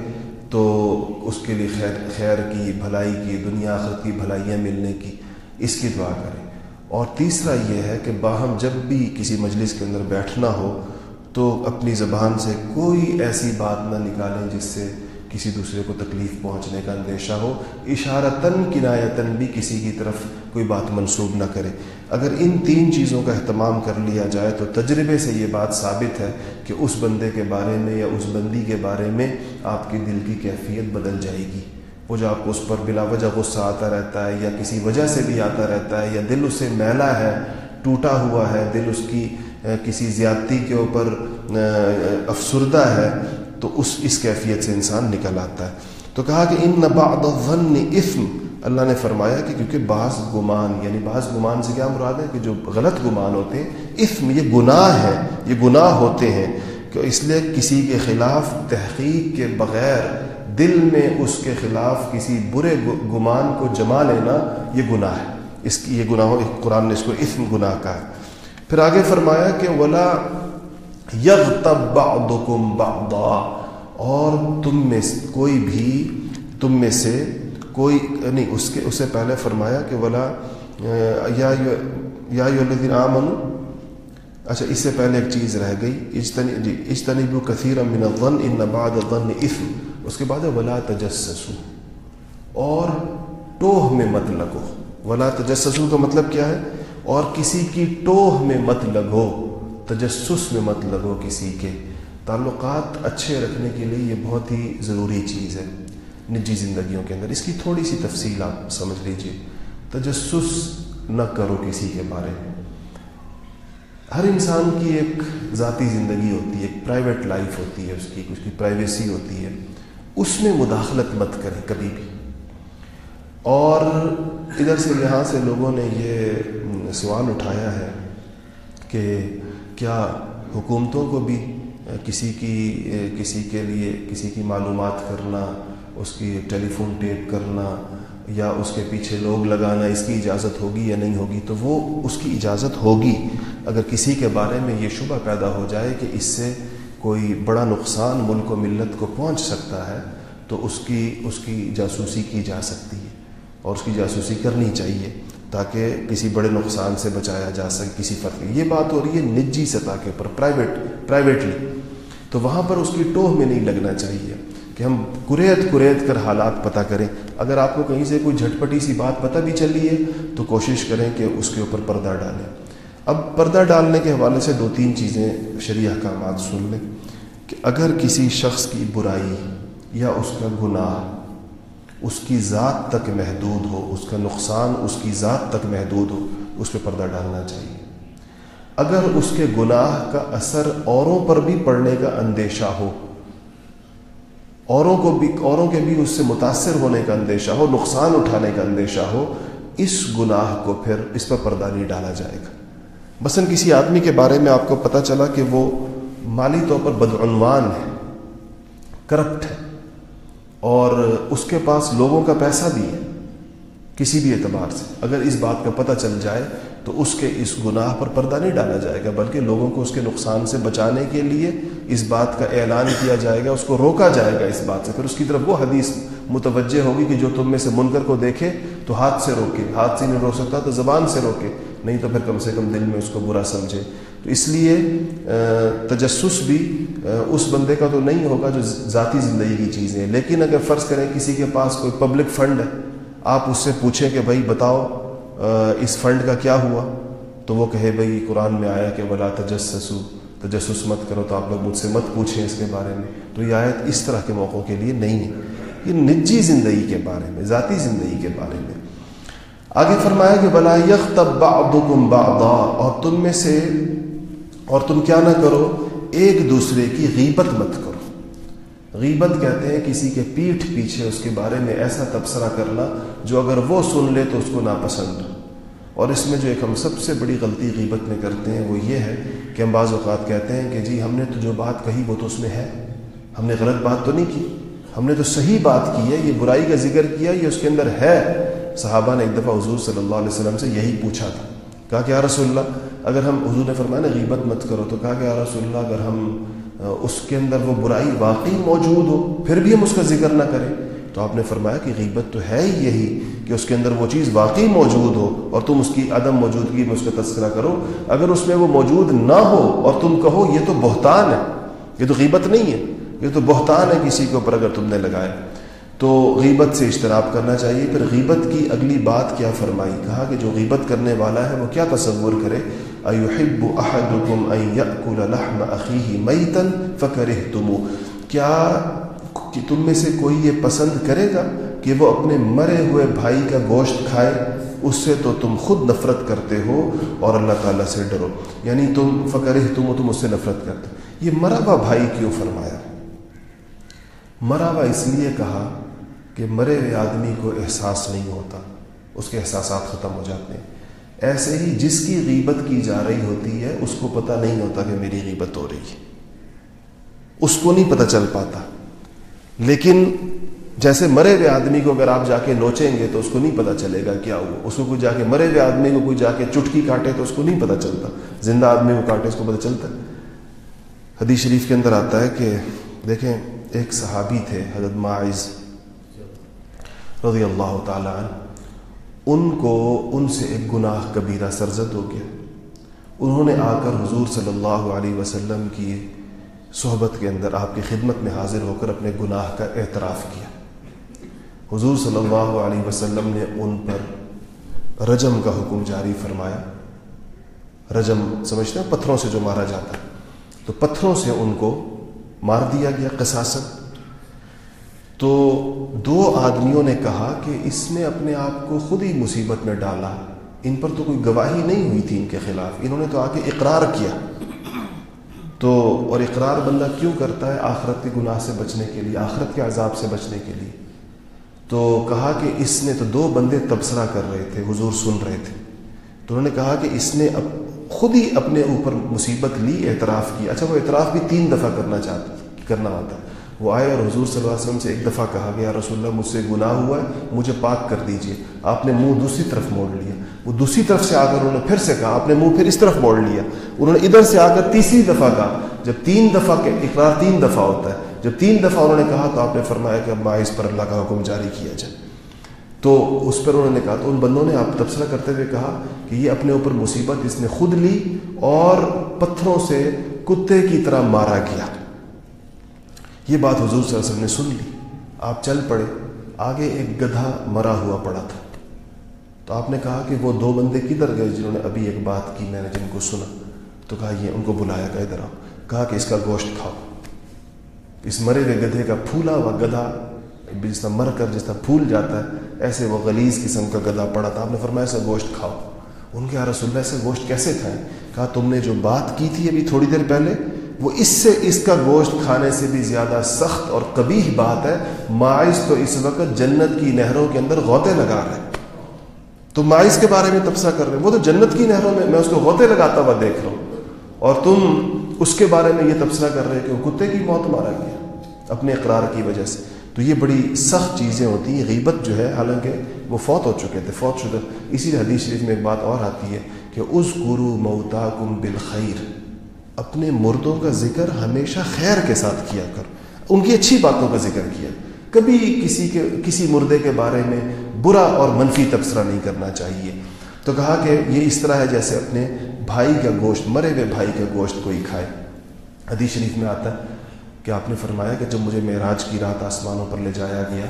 [SPEAKER 1] تو اس کے لیے خیر خیر کی، بھلائی کی، دنیا آخرت کی، بھلائیاں ملنے کی، اس کی دعا کریں۔ اور تیسرا یہ ہے کہ باہم جب بھی کسی مجلس کے اندر بیٹھنا ہو تو اپنی زبان سے کوئی ایسی بات نہ نکالیں جس سے کسی دوسرے کو تکلیف پہنچنے کا اندیشہ ہو، اشارتاً، کنایتاً بھی کسی کی طرف کوئی بات منسوب نہ کرے۔ اگر ان تین چیزوں کا اہتمام کر لیا جائے تو تجربے سے یہ بات ثابت ہے کہ اس بندے کے بارے میں یا اس بندی کے بارے میں آپ کی دل کی کیفیت بدل جائے گی۔ وہ جو آپ کو اس پر بلا وجہ غصہ آتا رہتا ہے یا کسی وجہ سے بھی آتا رہتا ہے یا دل اسے میلا ہے، ٹوٹا ہوا ہے، دل اس کی کسی زیادتی کے اوپر افسردہ ہے، تو اس اس کیفیت سے انسان نکل آتا ہے۔ تو کہا کہ ان بعض الظن اثم، اللہ نے فرمایا کہ کیونکہ بعض گمان یعنی بعض گمان سے کیا مراد ہے کہ جو غلط گمان ہوتے ہیں، اثم یہ گناہ ہے، یہ گناہ ہوتے ہیں۔ کہ اس لیے کسی کے خلاف تحقیق کے بغیر دل میں اس کے خلاف کسی برے گمان کو جما لینا یہ گناہ ہے۔ اس کی یہ گناہ قرآن نے اس کو اسم گناہ کہا ہے۔ پھر آگے فرمایا کہ ولا یغ تب بعضا۔ اور تم میں کوئی بھی تم میں سے کوئی نہیں، اس کے اس سے پہلے فرمایا کہ ولا، یا یا الدین عامن اچھا اس سے پہلے ایک چیز رہ گئی۔ اجتنی جی اجتنیب کثیر من الظن، ان بعد الظن اثم۔ اس کے بعد ولا تجسسو اور ٹوہ میں مت لگو۔ ولا تجسسو کا مطلب کیا ہے؟ اور کسی کی ٹوہ میں مت لگو۔ تجسس میں مت لگو کسی کے۔ تعلقات اچھے رکھنے کے لیے یہ بہت ہی ضروری چیز ہے۔ نجی زندگیوں کے اندر۔ اس کی تھوڑی سی تفصیل آپ سمجھ لیجیے۔ تجسس نہ کرو کسی کے بارے۔ میں ہر انسان کی ایک ذاتی زندگی ہوتی ہے، ایک پرائیویٹ لائف ہوتی ہے، اس کی اس کی پرائیویسی ہوتی ہے۔ اس میں مداخلت مت کریں کبھی بھی۔ اور ادھر سے یہاں سے لوگوں نے یہ سوال اٹھایا ہے کہ کیا حکومتوں کو بھی کسی کی، کسی کے لیے، کسی کی معلومات کرنا، اس کی ٹیلی فون ٹیپ کرنا یا اس کے پیچھے لوگ لگانا اس کی اجازت ہوگی یا نہیں ہوگی، تو وہ اس کی اجازت ہوگی۔ اگر کسی کے بارے میں یہ شبہ پیدا ہو جائے کہ اس سے کوئی بڑا نقصان ملک و ملت کو پہنچ سکتا ہے، تو اس کی اس کی جاسوسی کی جا سکتی ہے اور اس کی جاسوسی کرنی چاہیے تاکہ کسی بڑے نقصان سے بچایا جا سکے، کسی فرق یہ بات ہو رہی ہے نجی سطح کے اوپر پرائیویٹ پرائیویٹلی تو وہاں پر اس کی ٹوہ میں نہیں لگنا چاہیے کہ ہم کریت کریت کر حالات پتہ کریں۔ اگر آپ کو کہیں سے کوئی جھٹپٹی سی بات پتہ بھی چلی ہے، تو کوشش کریں کہ اس کے اوپر پردہ ڈالیں۔ اب پردہ ڈالنے کے حوالے سے دو تین چیزیں شرعی احکامات سن لیں۔ کہ اگر کسی شخص کی برائی یا اس کا گناہ اس کی ذات تک محدود ہو، اس کا نقصان اس کی ذات تک محدود ہو، اس پہ پردہ ڈالنا چاہیے۔ اگر اس کے گناہ کا اثر اوروں پر بھی پڑنے کا اندیشہ ہو، اوروں کو بھی، اوروں کے بھی اس سے متاثر ہونے کا اندیشہ ہو، نقصان اٹھانے کا اندیشہ ہو، اس گناہ کو پھر اس پر پردہ نہیں ڈالا جائے گا۔ مثلاً کسی آدمی کے بارے میں آپ کو پتہ چلا کہ وہ مالی طور پر بدعنوان ہے کرپٹ ہے، اور اس کے پاس لوگوں کا پیسہ بھی ہے، کسی بھی اعتبار سے۔ اگر اس بات کا پتہ چل جائے تو اس کے اس گناہ پر پردہ نہیں ڈالا جائے گا، بلکہ لوگوں کو اس کے نقصان سے بچانے کے لیے اس بات کا اعلان کیا جائے گا، اس کو روکا جائے گا اس بات سے۔ پھر اس کی طرف وہ حدیث متوجہ ہوگی کہ جو تم میں سے منکر کو دیکھے تو ہاتھ سے روکے، ہاتھ سے نہیں روک سکتا تو زبان سے روکے۔ نہیں تو پھر کم سے کم دل میں اس کو برا سمجھے۔ تو اس لیے تجسس بھی اس بندے کا تو نہیں ہوگا جو ذاتی زندگی کی چیزیں لیکن اگر فرض کریں کسی کے پاس کوئی پبلک فنڈ ہے، آپ اس سے پوچھیں کہ بھائی بتاؤ اس فنڈ کا کیا ہوا؟ تو وہ کہے، بھائی قرآن میں آیا کہ بلا تجسسو تجسس مت کرو تو آپ لوگ مجھ سے مت پوچھیں اس کے بارے میں۔ تو یہ آیت اس طرح کے موقعوں کے لیے نہیں ہے۔ یہ نجی زندگی کے بارے میں، ذاتی زندگی کے بارے میں۔ آگے فرمایا کہ بلا یخ تب بعضا، اور تم میں سے اور تم کیا نہ کرو، ایک دوسرے کی غیبت مت کرو۔ غیبت کہتے ہیں کسی کے پیٹھ پیچھے اس کے بارے میں ایسا تبصرہ کرنا جو اگر وہ سن لے تو اس کو ناپسند اور اس میں جو ایک ہم سب سے بڑی غلطی غیبت میں کرتے ہیں وہ یہ ہے کہ ہم بعض اوقات کہتے ہیں کہ جی ہم نے تو جو بات کہی وہ تو اس میں ہے، ہم نے غلط بات تو نہیں کی، ہم نے تو صحیح بات کی ہے، یہ برائی کا ذکر کیا، یہ اس کے اندر ہے۔ صحابہ نے ایک دفعہ حضور صلی اللہ علیہ وسلم سے یہی پوچھا تھا، کہا کہ یا رسول اللہ، اگر ہم، حضور نے فرمایا نا، غیبت مت کرو، تو کہا کہ یا رسول اللہ، اگر ہم اس کے اندر وہ برائی واقعی موجود ہو، پھر بھی ہم اس کا ذکر نہ کریں۔ تو آپ نے فرمایا کہ غیبت تو ہے ہی یہی کہ اس کے اندر وہ چیز واقعی موجود ہو اور تم اس کی عدم موجودگی میں اس کا تذکرہ کرو۔ اگر اس میں وہ موجود نہ ہو اور تم کہو یہ تو بہتان ہے، یہ تو غیبت نہیں ہے، یہ تو بہتان ہے کسی کے اوپر اگر تم نے لگائے تو غیبت سے اشتراب کرنا چاہیے۔ پھر غیبت کی اگلی بات کیا فرمائی؟ کہا کہ جو غیبت کرنے والا ہے وہ کیا تصور کرے؟ ایحب احدکم ان یأکل لحم اخیہ میتا فکرہتمو کیا کہ تم میں سے کوئی یہ پسند کرے گا کہ وہ اپنے مرے ہوئے بھائی کا گوشت کھائے؟ اس سے تو تم خود نفرت کرتے ہو اور اللہ تعالیٰ سے ڈرو۔ یعنی تم فکرہ تم تم اس سے نفرت کرتے۔ یہ مرا ہوا بھائی کیوں فرمایا؟ مرا ہوا اس لیے کہا کہ مرے ہوئے آدمی کو احساس نہیں ہوتا، اس کے احساسات ختم ہو جاتے ہیں۔ ایسے ہی جس کی غیبت کی جا رہی ہوتی ہے، اس کو پتہ نہیں ہوتا کہ میری غیبت ہو رہی ہے۔ اس کو نہیں پتہ چل پاتا۔ لیکن جیسے مرے ہوئے آدمی کو اگر آپ جا کے نوچیں گے تو اس کو نہیں پتہ چلے گا کیا ہوا۔ اس کو کوئی جا کے مرے ہوئے آدمی کو کوئی جا کے چٹکی کاٹے تو اس کو نہیں پتہ چلتا۔ زندہ آدمی کو کاٹے اس کو پتہ چلتا حدیث شریف کے اندر آتا ہے کہ دیکھیں، ایک صحابی تھے، حضرت معاذ رضی اللہ تعالیٰ عنہ، ان کو ان سے ایک گناہ کبیرہ سرزد ہو گیا۔ انہوں نے آ کر حضور صلی اللہ علیہ وسلم کی صحبت کے اندر آپ کی خدمت میں حاضر ہو کر اپنے گناہ کا اعتراف کیا۔ حضور صلی اللہ علیہ وسلم نے ان پر رجم کا حکم جاری فرمایا۔ رجم سمجھتے ہیں پتھروں سے جو مارا جاتا ہے۔ تو پتھروں سے ان کو مار دیا گیا قصاصن تو دو آدمیوں نے کہا کہ اس نے اپنے آپ کو خود ہی مصیبت میں ڈالا۔ ان پر تو کوئی گواہی نہیں ہوئی تھی ان کے خلاف۔ انہوں نے تو آ کے اقرار کیا۔ تو اور اقرار بندہ کیوں کرتا ہے آخرت کے گناہ سے بچنے کے لیے، آخرت کے عذاب سے بچنے کے لیے؟ تو کہا کہ اس نے تو دو بندے تبصرہ کر رہے تھے، حضور سن رہے تھے۔ تو انہوں نے کہا کہ اس نے اب خود ہی اپنے اوپر مصیبت لی، اعتراف کی۔ اچھا وہ اعتراف بھی تین دفعہ کرنا چاہتا کرنا ہوتا ہے۔ وہ آئے اور حضور صلی اللہ علیہ وسلم سے ایک دفعہ کہا گیا رسول اللہ، مجھ سے گناہ ہوا ہے، مجھے پاک کر دیجیے۔ آپ نے منہ دوسری طرف موڑ لیا۔ وہ دوسری طرف سے آ کر انہوں نے پھر سے کہا، آپ نے منہ پھر اس طرف موڑ لیا۔ انہوں نے ادھر سے آ کر تیسری دفعہ کہا۔ جب تین دفعہ کے اقرار تین دفعہ ہوتا ہے۔ جب تین دفعہ انہوں نے کہا تو آپ نے فرمایا کہ اب باعث پر اللہ کا حکم جاری کیا جائے۔ تو اس پر انہوں نے کہا، تو ان بندوں نے آپ تبصرہ کرتے ہوئے کہا کہ یہ اپنے اوپر مصیبت اس نے خود لی اور پتھروں سے کتے کی طرح مارا گیا۔ یہ بات حضور صلی اللہ علیہ وسلم نے سن لی۔ آپ چل پڑے۔ آگے ایک گدھا مرا ہوا پڑا تھا۔ تو آپ نے کہا کہ وہ دو بندے کدھر گئے جنہوں نے ابھی ایک بات کی میں نے جن کو سنا۔ تو کہا یہ ان کو بلایا کہ ادھر آؤ۔ کہا کہ اس کا گوشت کھاؤ۔ اس مرے ہوئے گدھے کا پھولا ہوا گدھا جس طرح مر کر جس طرح پھول جاتا ہے، ایسے وہ غلیظ قسم کا گدھا پڑا تھا۔ آپ نے فرمایا ایسا گوشت کھاؤ۔ ان کے رسول اللہ سے گوشت کیسے کھائیں؟ کہا تم نے جو بات کی تھی ابھی تھوڑی دیر پہلے وہ اس سے اس کا گوشت کھانے سے بھی زیادہ سخت اور قبیح بات ہے، ماعز تو اس وقت جنت کی نہروں کے اندر غوطے لگا رہے تو ماعز کے بارے میں تبصرہ کر رہے ہیں۔ وہ تو جنت کی نہروں میں میں اس کو غوطے لگاتا ہوا دیکھ رہا ہوں۔ اور تم اس کے بارے میں یہ تبصرہ کر رہے کہ وہ کتے کی موت مارا گیا اپنے اقرار کی وجہ سے۔ تو یہ بڑی سخت چیزیں ہوتی ہیں۔ غیبت جو ہے، حالانکہ وہ فوت ہو چکے تھے، فوت شدہ۔ اسی حدیث شریف میں ایک بات اور آتی ہے کہ اس گرو موتا کم بالخیر۔ اپنے مردوں کا ذکر ہمیشہ خیر کے ساتھ کیا کر۔ ان کی اچھی باتوں کا ذکر کیا۔ کبھی کسی کے، کسی مردے کے بارے میں برا اور منفی تبصرہ نہیں کرنا چاہیے۔ تو کہا کہ یہ اس طرح ہے جیسے اپنے بھائی کا گوشت، مرے ہوئے بھائی کا گوشت کوئی کھائے۔ حدیث شریف میں آتا ہے کہ آپ نے فرمایا کہ جب مجھے معراج کی رات آسمانوں پر لے جایا گیا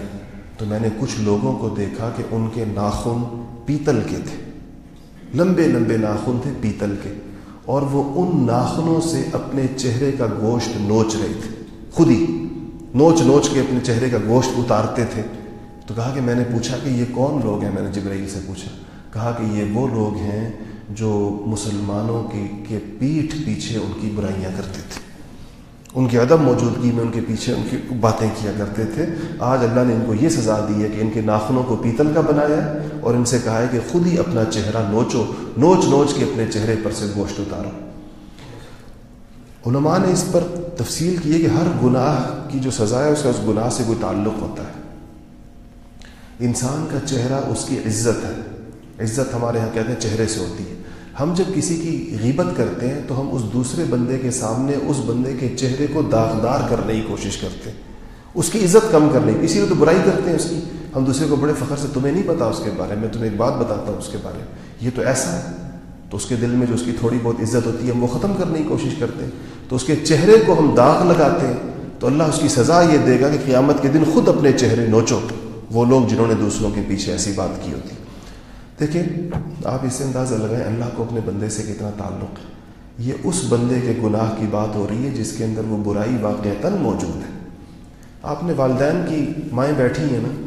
[SPEAKER 1] تو میں نے کچھ لوگوں کو دیکھا کہ ان کے ناخن پیتل کے تھے۔ لمبے لمبے ناخن تھے پیتل کے۔ اور وہ ان ناخنوں سے اپنے چہرے کا گوشت نوچ رہے تھے۔ خود ہی نوچ نوچ کے اپنے چہرے کا گوشت اتارتے تھے۔ تو کہا کہ میں نے پوچھا کہ یہ کون لوگ ہیں؟ میں نے جبرائیل سے پوچھا۔ کہا کہ یہ وہ لوگ ہیں جو مسلمانوں کی کے پیٹھ پیچھے ان کی برائیاں کرتے تھے۔ ان کی عدم موجودگی میں ان کے پیچھے ان کی باتیں کیا کرتے تھے۔ آج اللہ نے ان کو یہ سزا دی ہے کہ ان کے ناخنوں کو پیتل کا بنایا ہے اور ان سے کہا ہے کہ خود ہی اپنا چہرہ نوچو، نوچ نوچ کے اپنے چہرے پر سے گوشت اتارو۔ علماء نے اس پر تفصیل کی ہے کہ ہر گناہ کی جو سزا ہے، اس کا اس گناہ سے کوئی تعلق ہوتا ہے۔ انسان کا چہرہ اس کی عزت ہے۔ عزت ہمارے یہاں کہتے ہیں چہرے سے ہوتی ہے۔ ہم جب کسی کی غیبت کرتے ہیں تو ہم اس دوسرے بندے کے سامنے اس بندے کے چہرے کو داغدار کرنے کی کوشش کرتے ہیں۔ اس کی عزت کم کرنے کی، اسی لیے تو برائی کرتے ہیں اس کی۔ ہم دوسرے کو بڑے فخر سے تمہیں نہیں پتا اس کے بارے میں تمہیں ایک بات بتاتا ہوں اس کے بارے میں۔ یہ تو ایسا ہے۔ تو اس کے دل میں جو اس کی تھوڑی بہت عزت ہوتی ہے، ہم وہ ختم کرنے کی کوشش کرتے ہیں۔ تو اس کے چہرے کو ہم داغ لگاتے ہیں۔ تو اللہ اس کی سزا یہ دے گا کہ قیامت کے دن خود اپنے چہرے نوچو۔ وہ لوگ جنہوں نے دوسروں کے پیچھے ایسی بات کی ہوتی۔ دیکھیں، آپ اس سے اندازہ لگائیں اللہ کو اپنے بندے سے کتنا تعلق ہے۔ یہ اس بندے کے گناہ کی بات ہو رہی ہے جس کے اندر وہ برائی واقع موجود ہے۔ آپ نے والدین کی مائیں بیٹھی ہیں نا،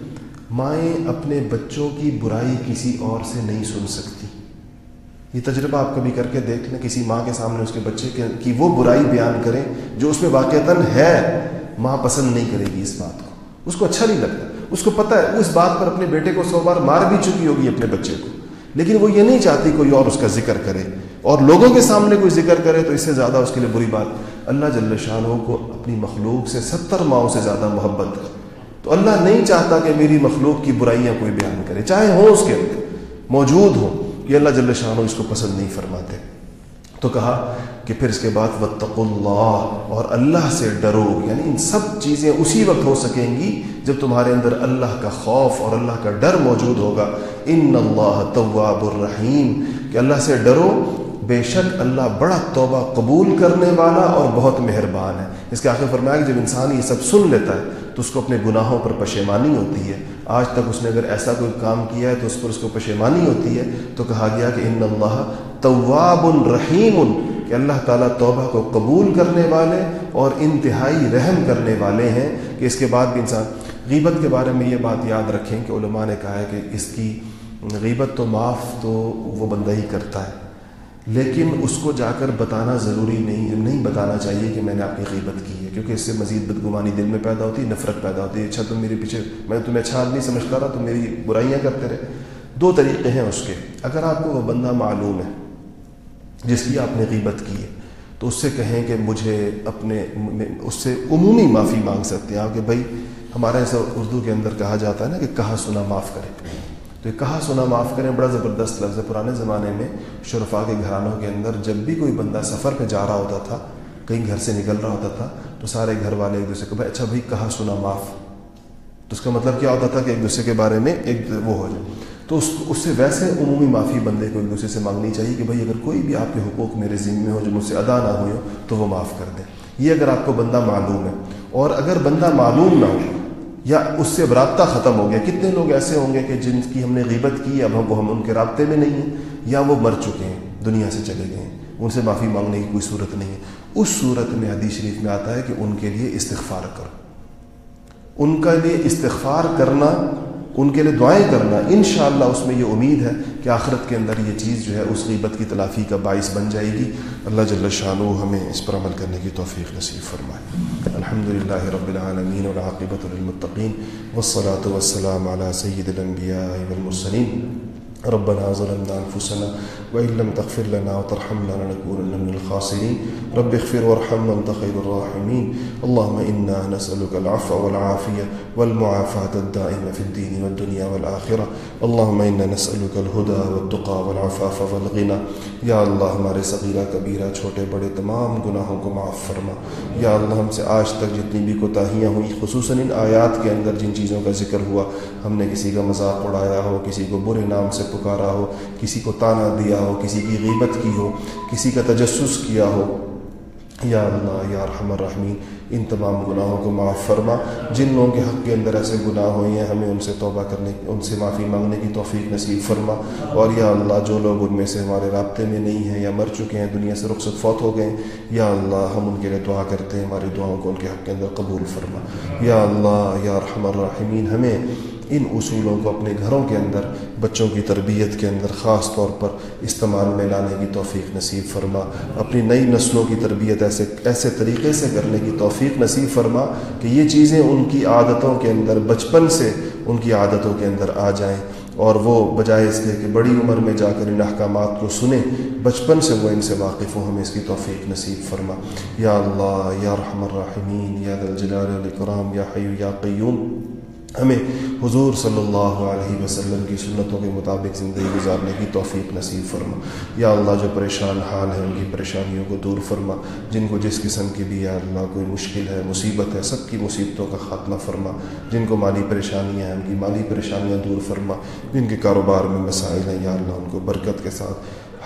[SPEAKER 1] مائیں اپنے بچوں کی برائی کسی اور سے نہیں سن سکتی۔ یہ تجربہ آپ کبھی کر کے دیکھ لیں، کسی ماں کے سامنے اس کے بچے کے کی وہ برائی بیان کریں جو اس میں واقعتاً ہے، ماں پسند نہیں کرے گی اس بات کو۔ اس کو اچھا نہیں لگتا۔ اس کو پتہ ہے، اس بات پر اپنے بیٹے کو سو بار مار بھی چکی ہوگی اپنے بچے کو۔ لیکن وہ یہ نہیں چاہتی کوئی اور اس کا ذکر کرے۔ اور لوگوں کے سامنے کوئی ذکر کرے تو اس سے زیادہ اس کے لیے بری بات۔ اللہ جل شاہ کو اپنی مخلوق سے ستر ماؤں سے زیادہ محبت۔ ہے تو اللہ نہیں چاہتا کہ میری مخلوق کی برائیاں کوئی بیان کرے، چاہے ہوں اس کے اندر، موجود ہوں یہ اللہ جل شاہ اس کو پسند نہیں فرماتے۔ تو کہا کہ پھر اس کے بعد وطق اللہ اور اللہ سے ڈرو یعنی ان سب چیزیں اسی وقت ہو سکیں گی جب تمہارے اندر اللہ کا خوف اور اللہ کا ڈر موجود ہوگا۔ ان اللہ طواب الرحیم، کہ اللہ سے ڈرو، بے شک اللہ بڑا توبہ قبول کرنے والا اور بہت مہربان ہے۔ اس کے آخر فرمایا کہ جب انسان یہ سب سن لیتا ہے تو اس کو اپنے گناہوں پر پشیمانی ہوتی ہے۔ آج تک اس نے اگر ایسا کوئی کام کیا ہے تو اس پر اس کو پشیمانی ہوتی ہے۔ تو کہا گیا کہ ان اللہ طواب الرحیم کہ اللہ تعالیٰ توبہ کو قبول کرنے والے اور انتہائی رحم کرنے والے ہیں کہ اس کے بعد بھی انسان غیبت کے بارے میں یہ بات یاد رکھیں کہ علماء نے کہا ہے کہ اس کی غیبت تو معاف تو وہ بندہ ہی کرتا ہے لیکن اس کو جا کر بتانا ضروری نہیں نہیں بتانا چاہیے کہ میں نے آپ کی غیبت کی ہے، کیونکہ اس سے مزید بدگمانی دل میں پیدا ہوتی ہے نفرت پیدا ہوتی ہے۔ اچھا تم میرے پیچھے، میں تمہیں اچھا آدمی سمجھتا رہا، تم میری برائیاں کرتے رہے۔ دو طریقے ہیں اس کے۔ اگر آپ کو وہ بندہ معلوم ہے جس کی آپ نے غیبت کی ہے۔ تو اس سے کہیں کہ مجھے اپنے اس سے عمومی معافی مانگ سکتے ہیں۔ آپ کہ بھائی ہمارے ایسا اردو کے اندر کہا جاتا ہے نا کہ کہا سنا معاف کرے تو یہ کہا سنا معاف کریں بڑا زبردست لفظ ہے۔ پرانے زمانے میں شرفا کے گھرانوں کے اندر جب بھی کوئی بندہ سفر پہ جا رہا ہوتا تھا، کہیں گھر سے نکل رہا ہوتا تھا، تو سارے گھر والے ایک دوسرے کو، بھائی اچھا بھائی، کہا سنا معاف۔ تو اس کا مطلب کیا ہوتا تھا کہ ایک دوسرے کے بارے میں ایک وہ ہو جائے۔ تو اس اس سے ویسے عمومی معافی بندے کو ایک دوسرے سے مانگنی چاہیے کہ بھائی اگر کوئی بھی آپ کے حقوق میرے ذمے ہو جو مجھ سے ادا نہ ہوئے ہو تو وہ معاف کر دیں۔ یہ اگر آپ کو بندہ معلوم ہے، اور اگر بندہ معلوم نہ ہو، یا اس سے رابطہ ختم ہو گیا، کتنے لوگ ایسے ہوں گے کہ جن کی ہم نے غیبت کی، اب ہم وہ ہم ان کے رابطے میں نہیں ہیں، یا وہ مر چکے ہیں، دنیا سے چلے گئے ہیں، ان سے معافی مانگنے کی کوئی صورت نہیں ہے۔ اس صورت میں، حدیث شریف میں آتا ہے کہ ان کے لیے استغفار کرو۔ ان کا لیے استغفار کرنا ان کے لیے دعائیں کرنا، انشاءاللہ اس میں یہ امید ہے کہ آخرت کے اندر یہ چیز جو ہے اس غیبت کی تلافی کا باعث بن جائے گی۔ اللہ جل شاہ ہمیں اس پر عمل کرنے کی توفیق نصیب فرمائے۔ الحمد للہ رب العالمین العاقبۃ المطقین وسلاۃ وسلام علیہ سید الانبیاء والمرسلین۔ ربنا ظلمنا انفسنا وان لم تغفر لنا وترحمنا لنكونن من الخاسرين. رب اغفر وارحم وانت خير الراحمين. اللهم انا نسالك العفو والعافيه والمعافاه الدائمه في الدين والدنيا والاخره اللهم انا نسالك الهدى والتقى والعفاف والغنى. یا اللہ ہمارے صغیرہ، کبیرہ، چھوٹے، بڑے، تمام گناہوں کو معاف فرما. یا اللہ، ہم سے آج تک جتنی بھی کوتاہیاں ہوئی خصوصاً ان آیات کے اندر جن چیزوں کا ذکر ہوا، ہم نے کسی کا مذاق اڑایا ہو، کسی کو برے نام سے پکارا ہو، کسی کو تانا دیا ہو، کسی کی غیبت کی ہو، کسی کا تجسس کیا ہو۔ یا اللہ، یا رحم الرحمین ان تمام گناہوں کو معاف فرما۔ جن لوگوں کے حق کے اندر ایسے گناہ ہوئے ہیں، ہمیں ان سے توبہ کرنے، ان سے معافی مانگنے کی توفیق نصیب فرما۔ اور یا اللہ، جو لوگ ان میں سے ہمارے رابطے میں نہیں ہیں یا مر چکے ہیں، دنیا سے رخصت فوت ہو گئے یا اللہ، ہم ان کے لیے دعا کرتے ہیں، ہماری دعاؤں کو ان کے حق کے اندر قبول فرما۔ یا اللہ، یا رحم الرحمین ہمیں ان اصولوں کو اپنے گھروں کے اندر، بچوں کی تربیت کے اندر خاص طور پر استعمال میں لانے کی توفیق نصیب فرما۔ اپنی نئی نسلوں کی تربیت ایسے ایسے طریقے سے کرنے کی توفیق نصیب فرما کہ یہ چیزیں ان کی عادتوں کے اندر، بچپن سے ان کی عادتوں کے اندر آ جائیں۔ اور وہ بجائے اس لیے کہ بڑی عمر میں جا کر ان احکامات کو سنیں، بچپن سے وہ ان سے واقف ہوں، ہمیں اس کی توفیق نصیب فرما۔ یا اللہ، یا رحم الرحمین، یا دلجلال الکرام یا حیو یا قیوم۔ ہمیں حضور صلی اللہ علیہ وسلم کی سنتوں کے مطابق زندگی گزارنے کی توفیق نصیب فرما۔ یا اللہ، جو پریشان حال ہے ان کی پریشانیوں کو دور فرما۔ جن کو جس قسم کی بھی یا اللہ، کوئی مشکل ہے، مصیبت ہے، سب کی مصیبتوں کا خاتمہ فرما۔ جن کو مالی پریشانیاں ہیں، ان کی مالی پریشانیاں دور فرما۔ جن کے کاروبار میں مسائل ہیں، یا اللہ، ان کو برکت کے ساتھ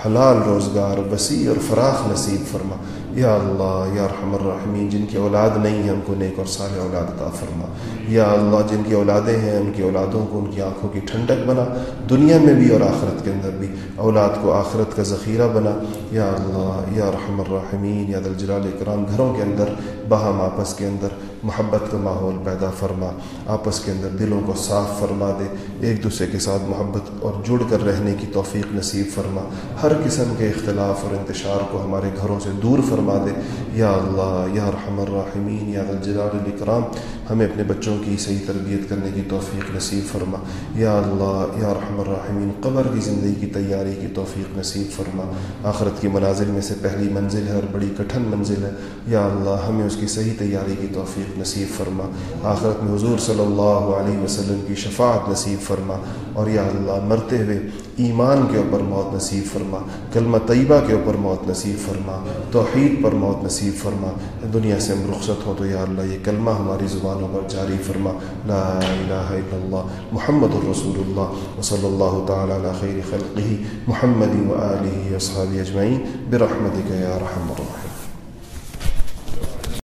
[SPEAKER 1] حلال روزگار، وسیع اور فراخ نصیب فرما۔ یا اللہ، یا رحم الرحمین جن کی اولاد نہیں ہے، ان کو نیک اور سال اولاد عطا فرما۔ یا اللہ، جن کی اولادیں ہیں، ان کی اولادوں کو، ان کی آنکھوں کی ٹھنڈک بنا۔ دنیا میں بھی اور آخرت کے اندر بھی۔ اولاد کو آخرت کا ذخیرہ بنا۔ یا اللہ، یا رحم الرحمین یا دلجلال اکرام گھروں کے اندر باہم آپس کے اندر محبت کا ماحول پیدا فرما۔ آپس کے اندر دلوں کو صاف فرما دے۔ ایک دوسرے کے ساتھ محبت اور جڑ کر رہنے کی توفیق نصیب فرما۔ ہر قسم کے اختلاف اور انتشار کو ہمارے گھروں سے دور فرما۔ فرما دے۔ یا اللہ، یا رحم الرحمین، یا الجلال الاکرام ہمیں اپنے بچوں کی صحیح تربیت کرنے کی توفیق نصیب فرما۔ یا اللہ، یا رحم الرحمین، قبر کی زندگی کی تیاری کی توفیق نصیب فرما۔ آخرت کی منازل میں سے پہلی منزل ہے اور بڑی کٹھن منزل ہے۔ یا اللہ، ہمیں اس کی صحیح تیاری کی توفیق نصیب فرما۔ آخرت میں حضور صلی اللہ علیہ وسلم کی شفاعت نصیب فرما۔ اور یا اللہ، مرتے ہوئے ایمان کے اوپر موت نصیب فرما، کلمہ طیبہ کے اوپر موت نصیب فرما، توحید پر موت نصیب فرما۔ دنیا سے ہم رخصت ہوں تو یا اللہ یہ کلمہ ہماری زبانوں پر جاری فرما۔ لا الہ الا اللہ، محمد الرسول اللہ وصلی اللہ تعالی علی خیر خلقہ، محمد و آلہ اصحاب اجمعین، برحمتک یا رحم الرحیم